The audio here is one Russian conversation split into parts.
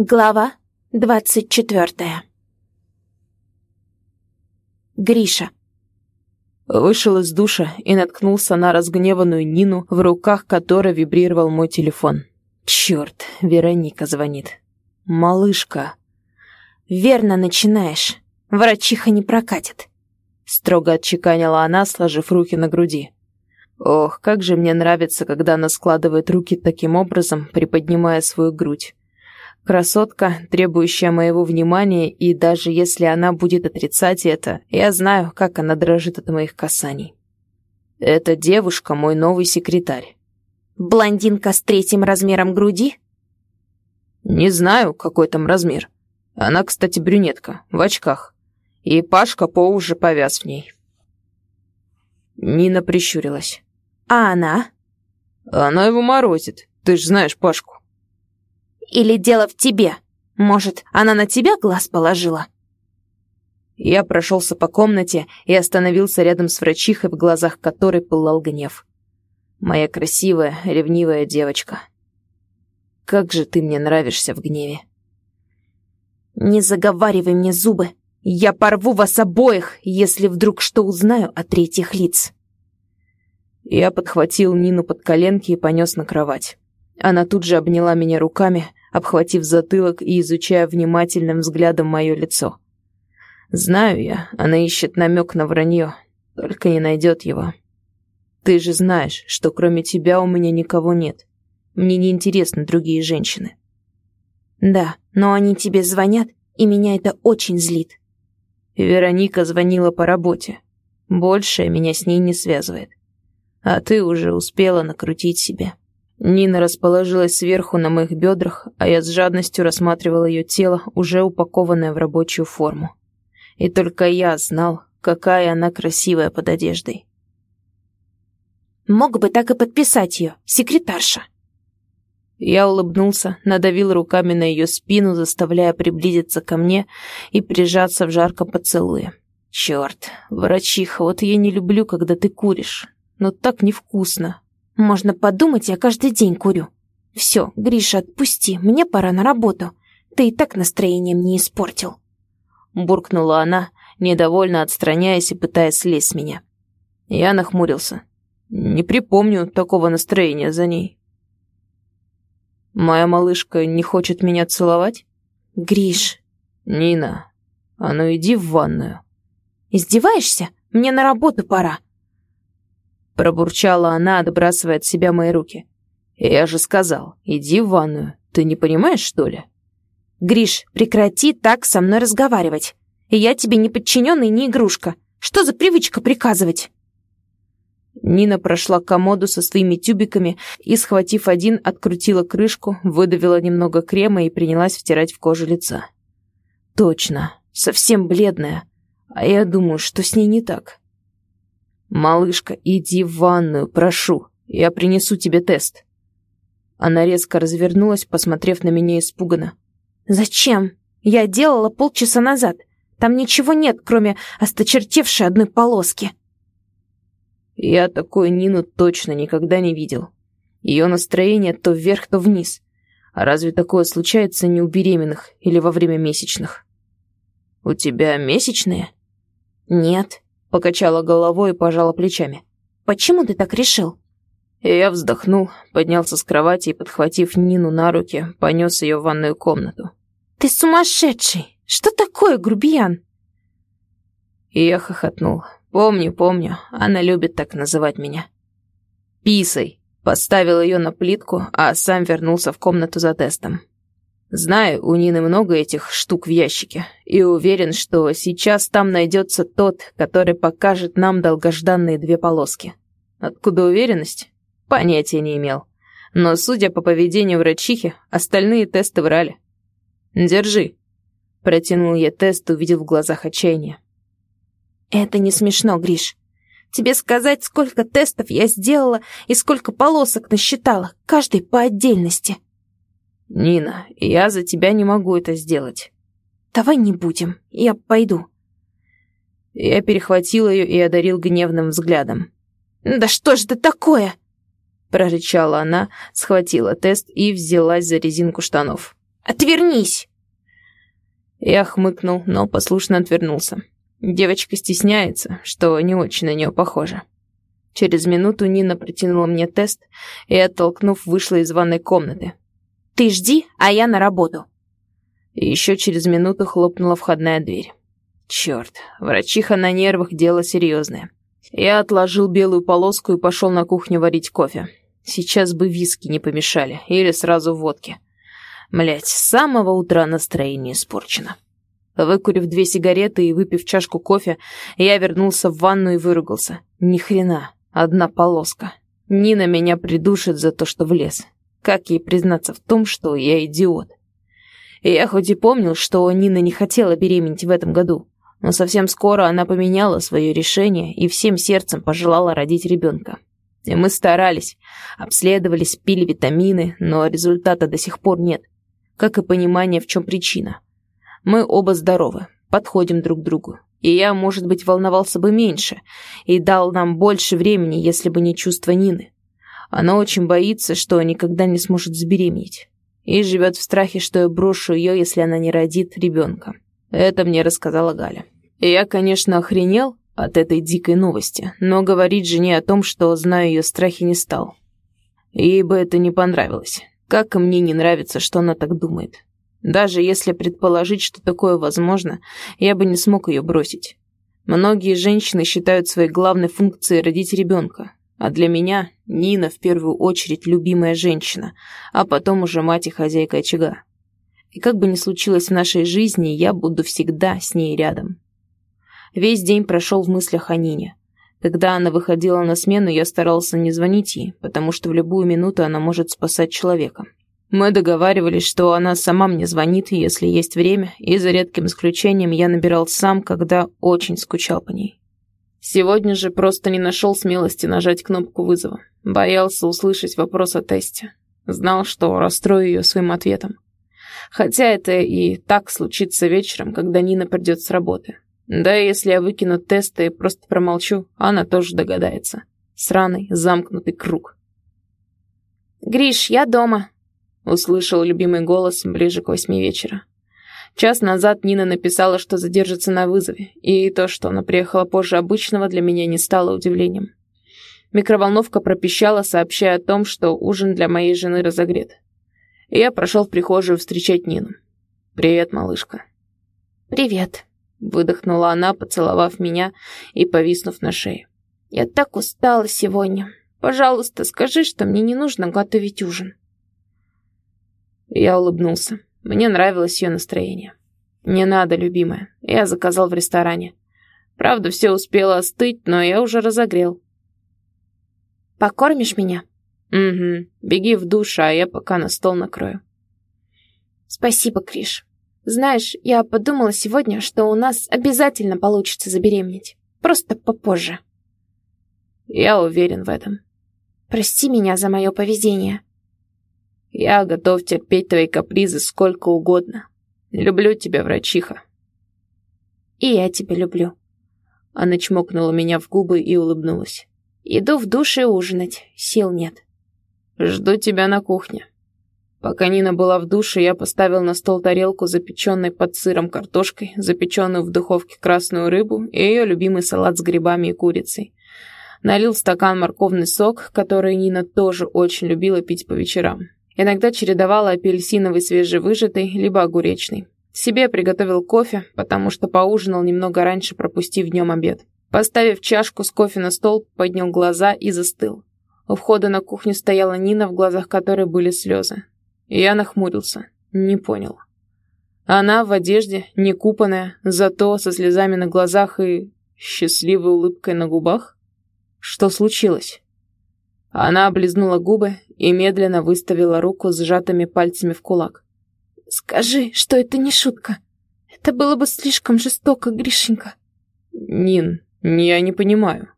Глава двадцать четвертая. Гриша. Вышел из душа и наткнулся на разгневанную Нину, в руках которой вибрировал мой телефон. Черт, Вероника звонит. Малышка. Верно начинаешь. Врачиха не прокатит. Строго отчеканила она, сложив руки на груди. Ох, как же мне нравится, когда она складывает руки таким образом, приподнимая свою грудь. Красотка, требующая моего внимания, и даже если она будет отрицать это, я знаю, как она дрожит от моих касаний. Эта девушка мой новый секретарь. Блондинка с третьим размером груди? Не знаю, какой там размер. Она, кстати, брюнетка, в очках. И Пашка по уже повяз в ней. Нина прищурилась. А она? Она его морозит. Ты ж знаешь Пашку. Или дело в тебе? Может, она на тебя глаз положила?» Я прошелся по комнате и остановился рядом с врачихой, в глазах которой пылал гнев. Моя красивая, ревнивая девочка. Как же ты мне нравишься в гневе. Не заговаривай мне зубы. Я порву вас обоих, если вдруг что узнаю о третьих лиц. Я подхватил Нину под коленки и понес на кровать. Она тут же обняла меня руками, обхватив затылок и изучая внимательным взглядом мое лицо. Знаю я, она ищет намек на вранье, только не найдет его. Ты же знаешь, что кроме тебя у меня никого нет. Мне не интересны другие женщины. Да, но они тебе звонят, и меня это очень злит. Вероника звонила по работе. Больше меня с ней не связывает. А ты уже успела накрутить себе. Нина расположилась сверху на моих бедрах, а я с жадностью рассматривал ее тело, уже упакованное в рабочую форму. И только я знал, какая она красивая под одеждой. Мог бы так и подписать ее, секретарша. Я улыбнулся, надавил руками на ее спину, заставляя приблизиться ко мне и прижаться в жарком поцелуе. Черт, врачиха, вот я не люблю, когда ты куришь. Но так невкусно, можно подумать, я каждый день курю. Все, Гриша, отпусти, мне пора на работу. Ты и так настроение мне испортил. Буркнула она, недовольно отстраняясь и пытаясь слезть с меня. Я нахмурился. Не припомню такого настроения за ней. Моя малышка не хочет меня целовать? Гриш. Нина, а ну иди в ванную. Издеваешься? Мне на работу пора. Пробурчала она, отбрасывая от себя мои руки. «Я же сказал, иди в ванную. Ты не понимаешь, что ли?» «Гриш, прекрати так со мной разговаривать. Я тебе не подчиненный, не игрушка. Что за привычка приказывать?» Нина прошла к комоду со своими тюбиками и, схватив один, открутила крышку, выдавила немного крема и принялась втирать в кожу лица. «Точно, совсем бледная. А я думаю, что с ней не так. «Малышка, иди в ванную, прошу. Я принесу тебе тест». Она резко развернулась, посмотрев на меня испуганно. «Зачем? Я делала полчаса назад. Там ничего нет, кроме осточертевшей одной полоски». Я такую Нину точно никогда не видел. Ее настроение то вверх, то вниз. А разве такое случается не у беременных или во время месячных? «У тебя месячные?» «Нет», Покачала головой и пожала плечами. «Почему ты так решил?» И я вздохнул, поднялся с кровати и, подхватив Нину на руки, понес ее в ванную комнату. «Ты сумасшедший! Что такое, грубиян?» И я хохотнул. «Помню, помню, она любит так называть меня». «Писай!» Поставил ее на плитку, а сам вернулся в комнату за тестом. Знаю, у Нины много этих штук в ящике, и уверен, что сейчас там найдется тот, который покажет нам долгожданные две полоски. Откуда уверенность? Понятия не имел. Но, судя по поведению врачихи, остальные тесты врали. «Держи», — протянул я тест, увидев в глазах отчаяние. «Это не смешно, Гриш. Тебе сказать, сколько тестов я сделала и сколько полосок насчитала, каждый по отдельности». «Нина, я за тебя не могу это сделать». «Давай не будем, я пойду». Я перехватил ее и одарил гневным взглядом. «Да что ж это такое?» Прорычала она, схватила тест и взялась за резинку штанов. Отвернись!» Я хмыкнул, но послушно отвернулся. Девочка стесняется, что не очень на нее похоже. Через минуту Нина протянула мне тест и, оттолкнув, вышла из ванной комнаты. «Ты жди, а я на работу». Еще через минуту хлопнула входная дверь. Черт, врачиха на нервах, дело серьезное. Я отложил белую полоску и пошел на кухню варить кофе. Сейчас бы виски не помешали, или сразу водки. Млять, с самого утра настроение испорчено. Выкурив две сигареты и выпив чашку кофе, я вернулся в ванну и выругался. Ни хрена, одна полоска. Нина меня придушит за то, что влез. Как ей признаться в том, что я идиот? Я хоть и помнил, что Нина не хотела беременеть в этом году, но совсем скоро она поменяла свое решение и всем сердцем пожелала родить ребенка. И мы старались, обследовались, пили витамины, но результата до сих пор нет. Как и понимание, в чем причина. Мы оба здоровы, подходим друг к другу. И я, может быть, волновался бы меньше и дал нам больше времени, если бы не чувство Нины. Она очень боится, что никогда не сможет забеременеть. И живет в страхе, что я брошу ее, если она не родит ребенка. Это мне рассказала Галя. И я, конечно, охренел от этой дикой новости, но говорить жене о том, что знаю ее страхи, не стал. Ей бы это не понравилось. Как и мне не нравится, что она так думает. Даже если предположить, что такое возможно, я бы не смог ее бросить. Многие женщины считают своей главной функцией родить ребенка, а для меня Нина в первую очередь любимая женщина, а потом уже мать и хозяйка очага. И как бы ни случилось в нашей жизни, я буду всегда с ней рядом. Весь день прошел в мыслях о Нине. Когда она выходила на смену, я старался не звонить ей, потому что в любую минуту она может спасать человека. Мы договаривались, что она сама мне звонит, если есть время, и за редким исключением я набирал сам, когда очень скучал по ней. Сегодня же просто не нашел смелости нажать кнопку вызова. Боялся услышать вопрос о тесте. Знал, что расстрою ее своим ответом. Хотя это и так случится вечером, когда Нина придет с работы. Да и если я выкину тесты и просто промолчу, она тоже догадается. Сраный, замкнутый круг. «Гриш, я дома», — услышал любимый голос ближе к восьми вечера. Час назад Нина написала, что задержится на вызове, и то, что она приехала позже обычного, для меня не стало удивлением. Микроволновка пропищала, сообщая о том, что ужин для моей жены разогрет и я прошел в прихожую встречать Нину. «Привет, малышка». «Привет», — выдохнула она, поцеловав меня и повиснув на шее. «Я так устала сегодня. Пожалуйста, скажи, что мне не нужно готовить ужин». Я улыбнулся. Мне нравилось ее настроение. «Не надо, любимая. Я заказал в ресторане. Правда, все успело остыть, но я уже разогрел». «Покормишь меня?» «Угу. Беги в душ, а я пока на стол накрою». «Спасибо, Криш. Знаешь, я подумала сегодня, что у нас обязательно получится забеременеть. Просто попозже». «Я уверен в этом». «Прости меня за мое поведение». «Я готов терпеть твои капризы сколько угодно. Люблю тебя, врачиха». «И я тебя люблю». Она чмокнула меня в губы и улыбнулась. «Иду в душ и ужинать. Сил нет». «Жду тебя на кухне». Пока Нина была в душе, я поставил на стол тарелку запеченной под сыром картошкой, запеченную в духовке красную рыбу и ее любимый салат с грибами и курицей. Налил стакан морковный сок, который Нина тоже очень любила пить по вечерам. Иногда чередовала апельсиновый свежевыжатый, либо огуречный. Себе приготовил кофе, потому что поужинал немного раньше, пропустив днем обед. Поставив чашку с кофе на стол, поднял глаза и застыл. У входа на кухню стояла Нина, в глазах которой были слезы. Я нахмурился. Не понял. Она в одежде, не купанная, зато со слезами на глазах и счастливой улыбкой на губах? Что случилось? Она облизнула губы и медленно выставила руку с сжатыми пальцами в кулак. «Скажи, что это не шутка. Это было бы слишком жестоко, Гришенька». «Нин, я не понимаю».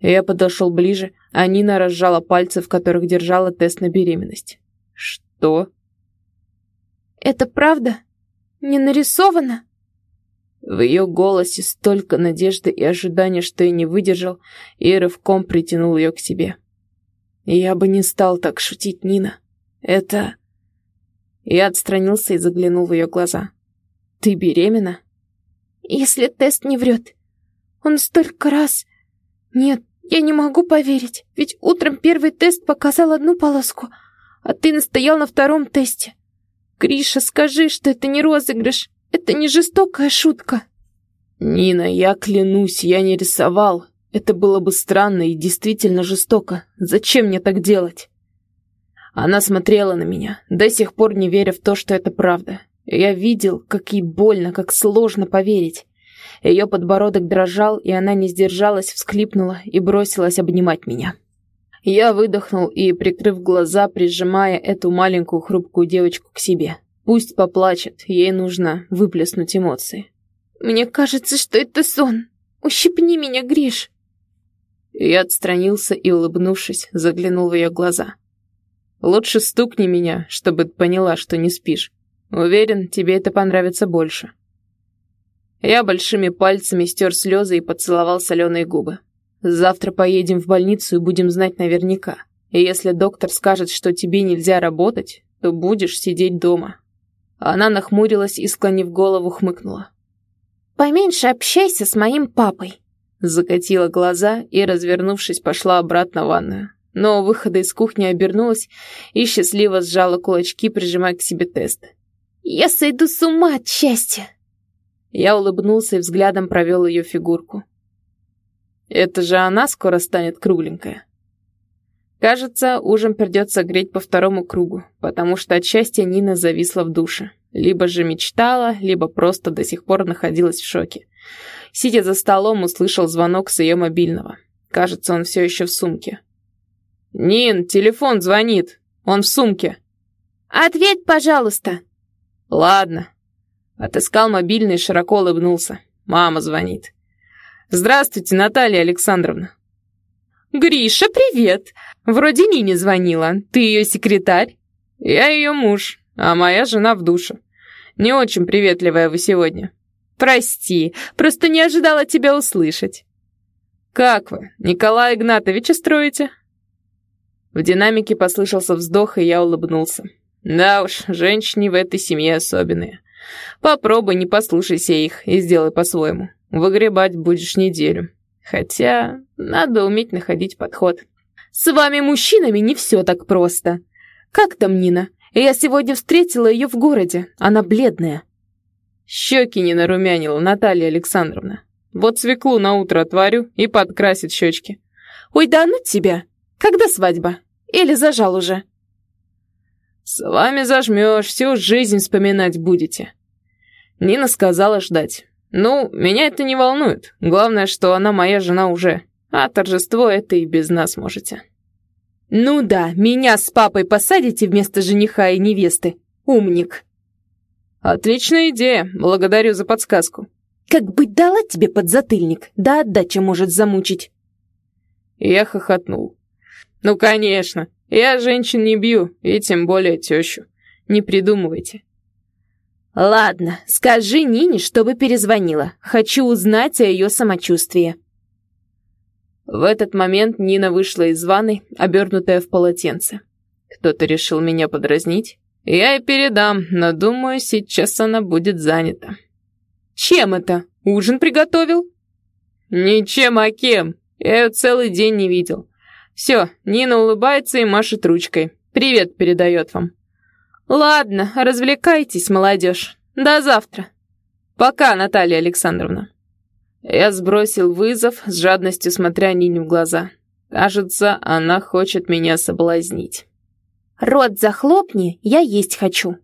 Я подошел ближе, а Нина разжала пальцы, в которых держала тест на беременность. «Что?» «Это правда? Не нарисовано?» В ее голосе столько надежды и ожидания, что я не выдержал, и рывком притянул ее к себе. «Я бы не стал так шутить, Нина. Это... Я отстранился и заглянул в ее глаза. «Ты беременна?» «Если тест не врет. Он столько раз...» «Нет, я не могу поверить, ведь утром первый тест показал одну полоску, а ты настоял на втором тесте. Гриша, скажи, что это не розыгрыш, это не жестокая шутка». «Нина, я клянусь, я не рисовал. Это было бы странно и действительно жестоко. Зачем мне так делать?» Она смотрела на меня, до сих пор не веря в то, что это правда. Я видел, как ей больно, как сложно поверить. Ее подбородок дрожал, и она не сдержалась, всхлипнула и бросилась обнимать меня. Я выдохнул и, прикрыв глаза, прижимая эту маленькую хрупкую девочку к себе. Пусть поплачет, ей нужно выплеснуть эмоции. «Мне кажется, что это сон. Ущипни меня, Гриш!» Я отстранился и, улыбнувшись, заглянул в ее глаза. «Лучше стукни меня, чтобы поняла, что не спишь. Уверен, тебе это понравится больше». Я большими пальцами стер слезы и поцеловал соленые губы. «Завтра поедем в больницу и будем знать наверняка. И если доктор скажет, что тебе нельзя работать, то будешь сидеть дома». Она нахмурилась и, склонив голову, хмыкнула. «Поменьше общайся с моим папой», Закатила глаза и, развернувшись, пошла обратно в ванную. Но у выхода из кухни обернулась и счастливо сжала кулачки, прижимая к себе тест. «Я сойду с ума от счастья!» Я улыбнулся и взглядом провел ее фигурку. «Это же она скоро станет кругленькая». Кажется, ужин придется греть по второму кругу, потому что от счастья Нина зависла в душе. Либо же мечтала, либо просто до сих пор находилась в шоке. Сидя за столом, услышал звонок с ее мобильного. Кажется, он все еще в сумке. «Нин, телефон звонит. Он в сумке». «Ответь, пожалуйста». «Ладно». Отыскал мобильный и широко улыбнулся. Мама звонит. «Здравствуйте, Наталья Александровна». «Гриша, привет! Вроде Нине звонила. Ты ее секретарь?» «Я ее муж, а моя жена в душе. Не очень приветливая вы сегодня». «Прости, просто не ожидала тебя услышать». «Как вы, Николая Игнатовича строите?» В динамике послышался вздох, и я улыбнулся. «Да уж, женщины в этой семье особенные. Попробуй, не послушайся их и сделай по-своему. Выгребать будешь неделю. Хотя надо уметь находить подход». «С вами, мужчинами, не все так просто. Как там Нина? Я сегодня встретила ее в городе. Она бледная». Щеки не нарумянила Наталья Александровна. Вот свеклу на утро отварю и подкрасит щечки. Ой, да ну тебя! Когда свадьба? Или зажал уже? С вами зажмешь, всю жизнь вспоминать будете. Нина сказала ждать. Ну, меня это не волнует. Главное, что она моя жена уже. А торжество это и без нас можете. Ну да, меня с папой посадите вместо жениха и невесты. Умник. «Отличная идея, благодарю за подсказку». «Как быть дала тебе подзатыльник, да отдача может замучить». Я хохотнул. «Ну, конечно, я женщин не бью, и тем более тещу. Не придумывайте». «Ладно, скажи Нине, чтобы перезвонила. Хочу узнать о ее самочувствии». В этот момент Нина вышла из ванной, обернутая в полотенце. Кто-то решил меня подразнить? Я и передам, но думаю, сейчас она будет занята. Чем это? Ужин приготовил? Ничем, а кем? Я ее целый день не видел. Все, Нина улыбается и машет ручкой. Привет передает вам. Ладно, развлекайтесь, молодежь. До завтра. Пока, Наталья Александровна. Я сбросил вызов, с жадностью смотря Нине в глаза. Кажется, она хочет меня соблазнить. Рот захлопни, я есть хочу.